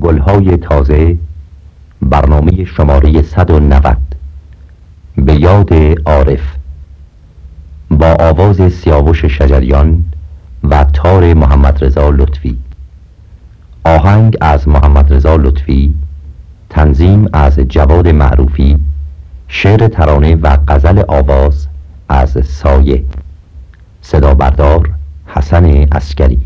گلهای تازه برنامه شماره 190 به یاد عارف. با آواز سیاوش شجریان و تار محمد رضا لطفی. آهنگ از محمد رضا لطفی تنظیم از جواد معروفی شعر ترانه و غزل آواز از سایه. صدا بردار حسن اسکری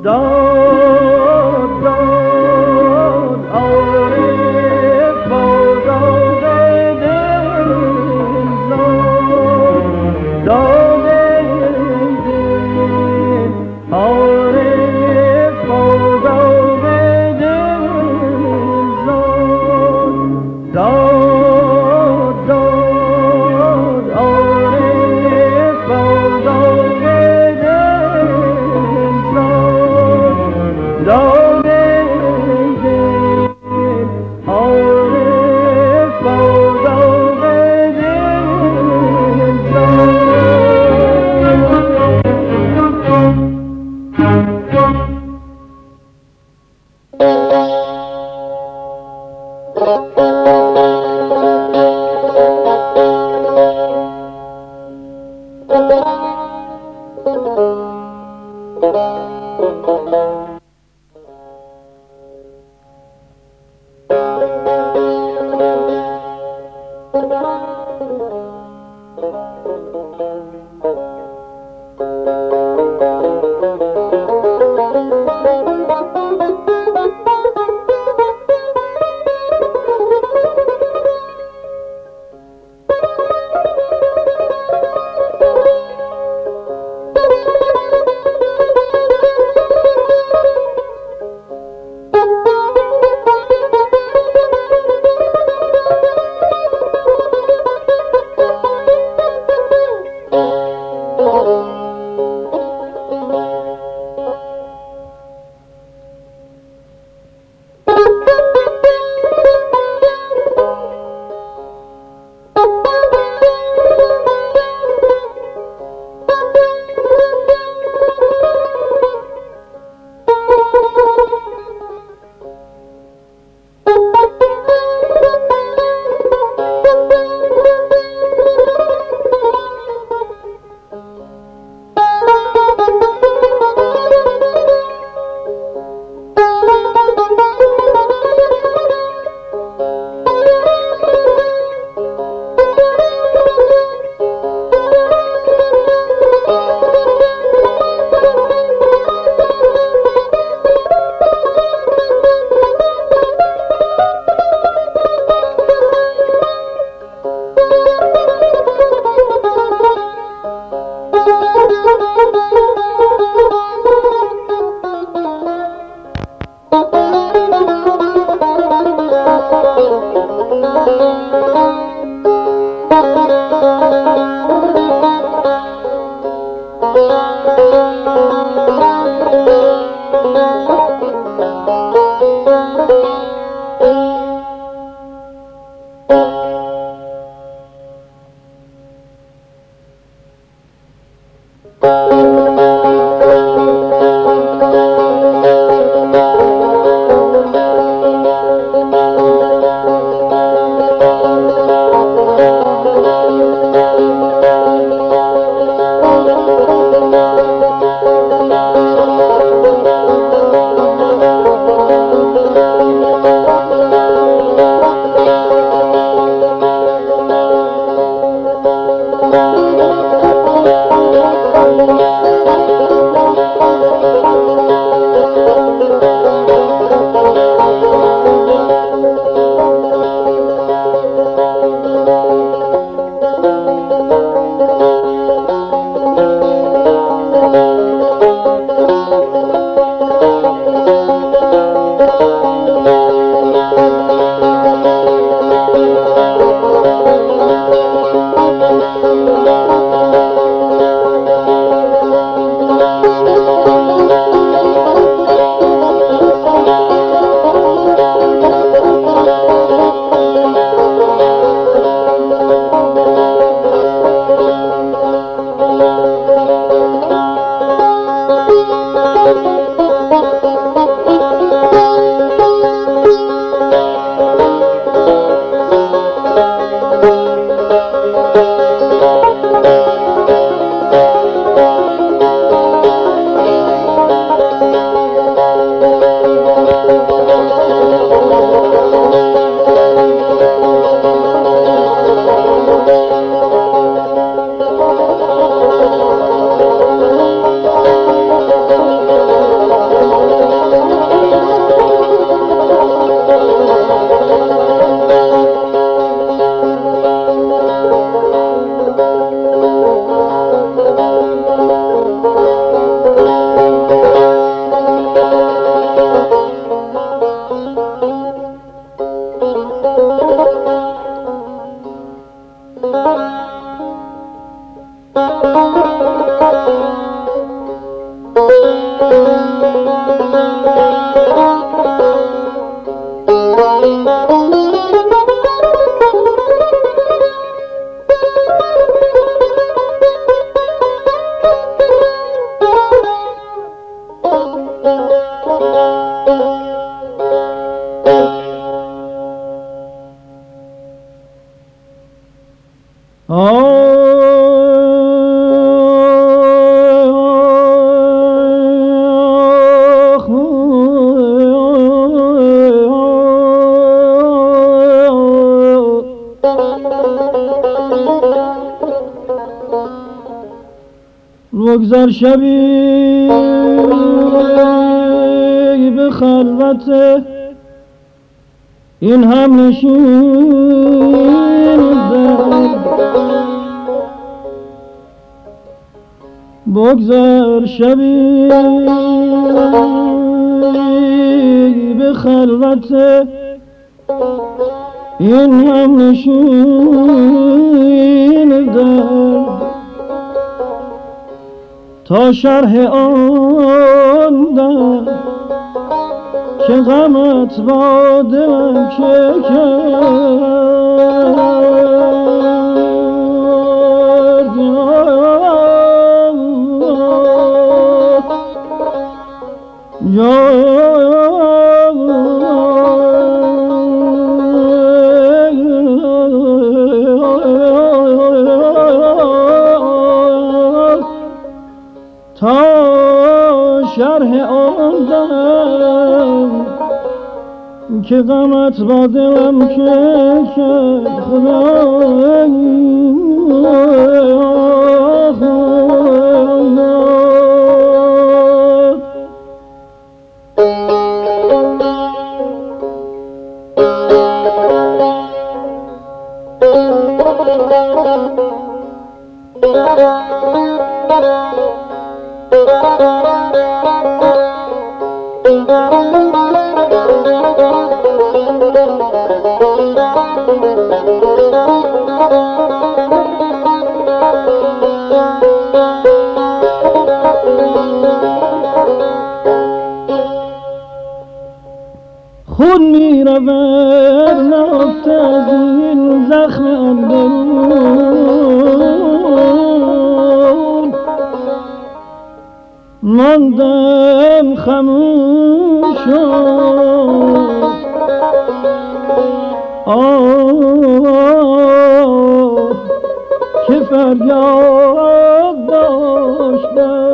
Don't Thank you. Música بگذر شبی خلوت این هم نشین بگذر شبی به خلوت. این هم نشین درد تا شرح آن که غمت با دلم که که غمت با دلم که خدا خون می رود نفت از این زخم اندرون. ماندم خموش آه که فریاد داشتم.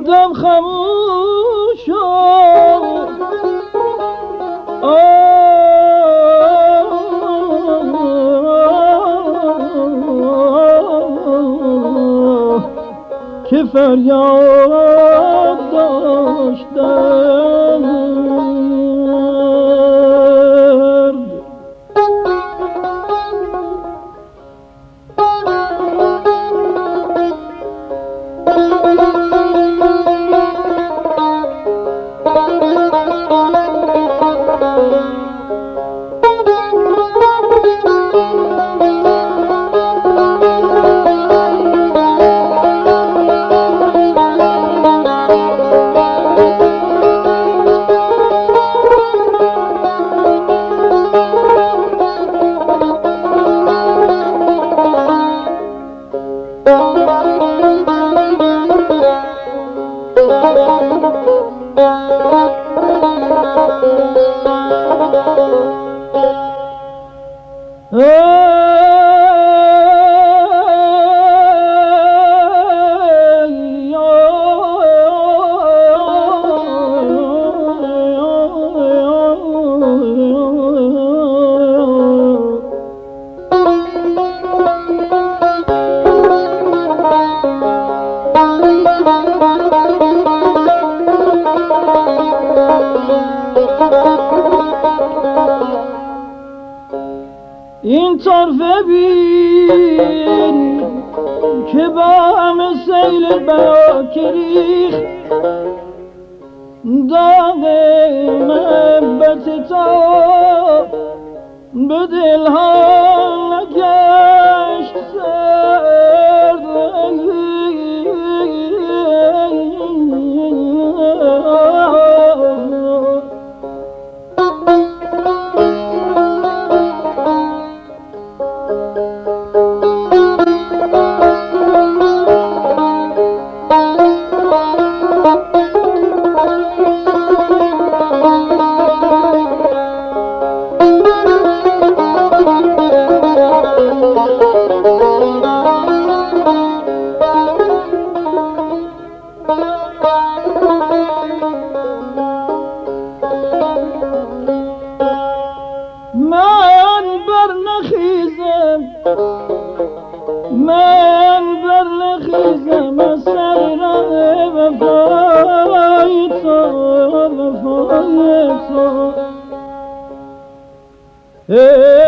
ماندم خموش که فریاد داشتم؟ बुझल eso. Eh.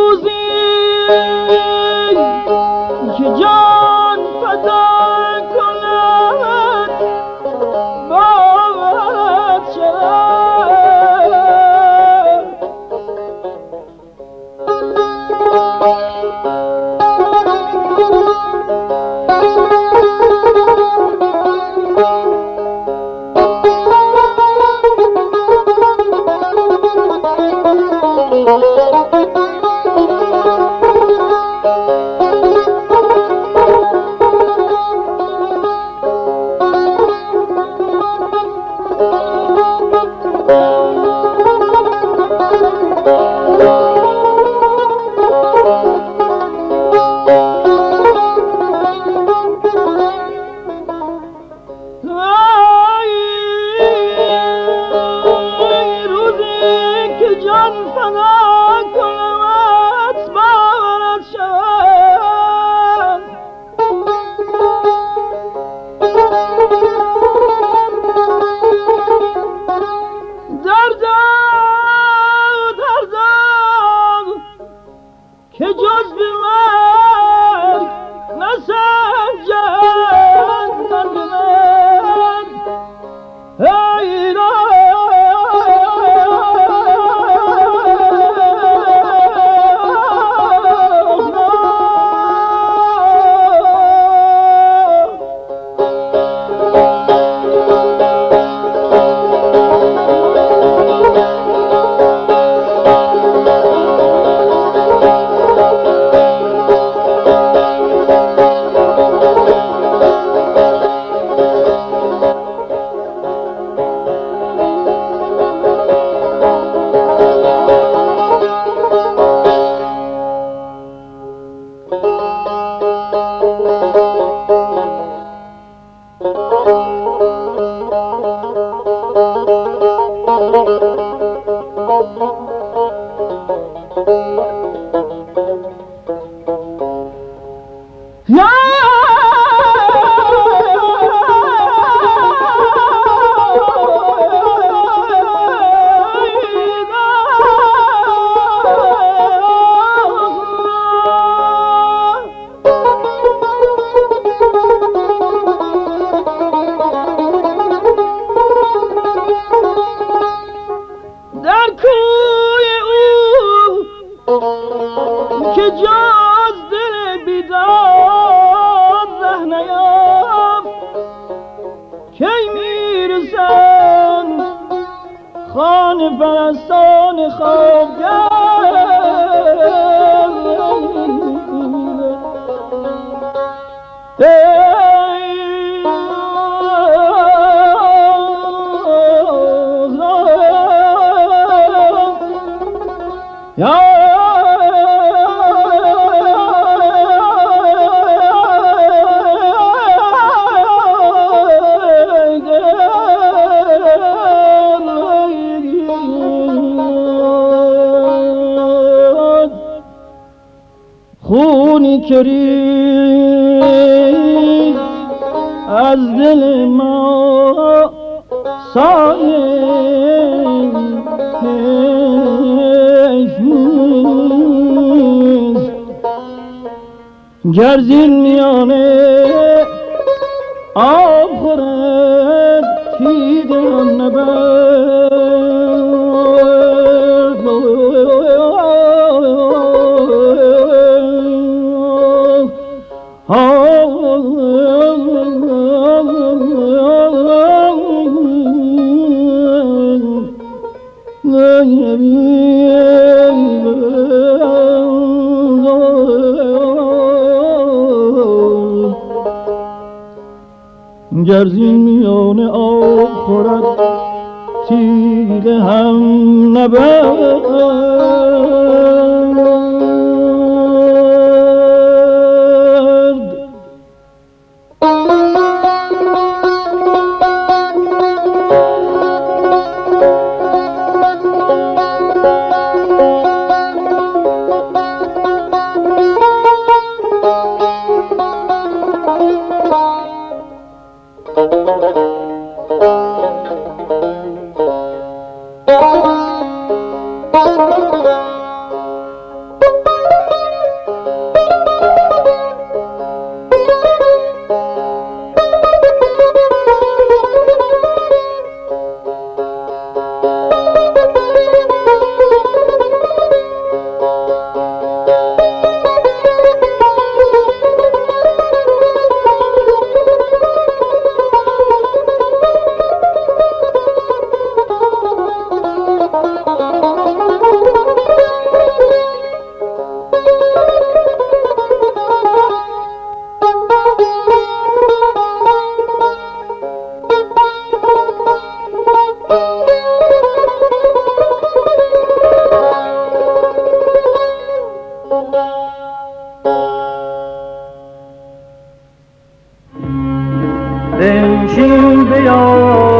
روزی. که جان Pantanal بزن. خانه پرستان خوابگاه کری از دل ما سایه نیست گر زیر میانه آب خورد تیدم نبرد گرزین میان آب خورد تیغ هم نبرد. دلچین بیار